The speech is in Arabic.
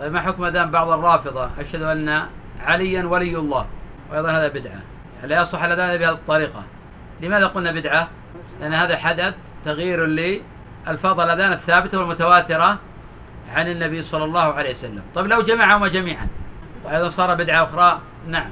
طيب ما حكم أذان بعض الرافضة؟ أشهد أن عليا ولي الله. وأيضا هذا بدعة. لا يصح الأذان بهذه الطريقة. لماذا قلنا بدعة؟ لأن هذا حدث تغيير لألفاظ الأذان الثابتة والمتواترة عن النبي صلى الله عليه وسلم. طيب لو جمعهما جميعا. أيضا صار بدعة أخرى؟ نعم.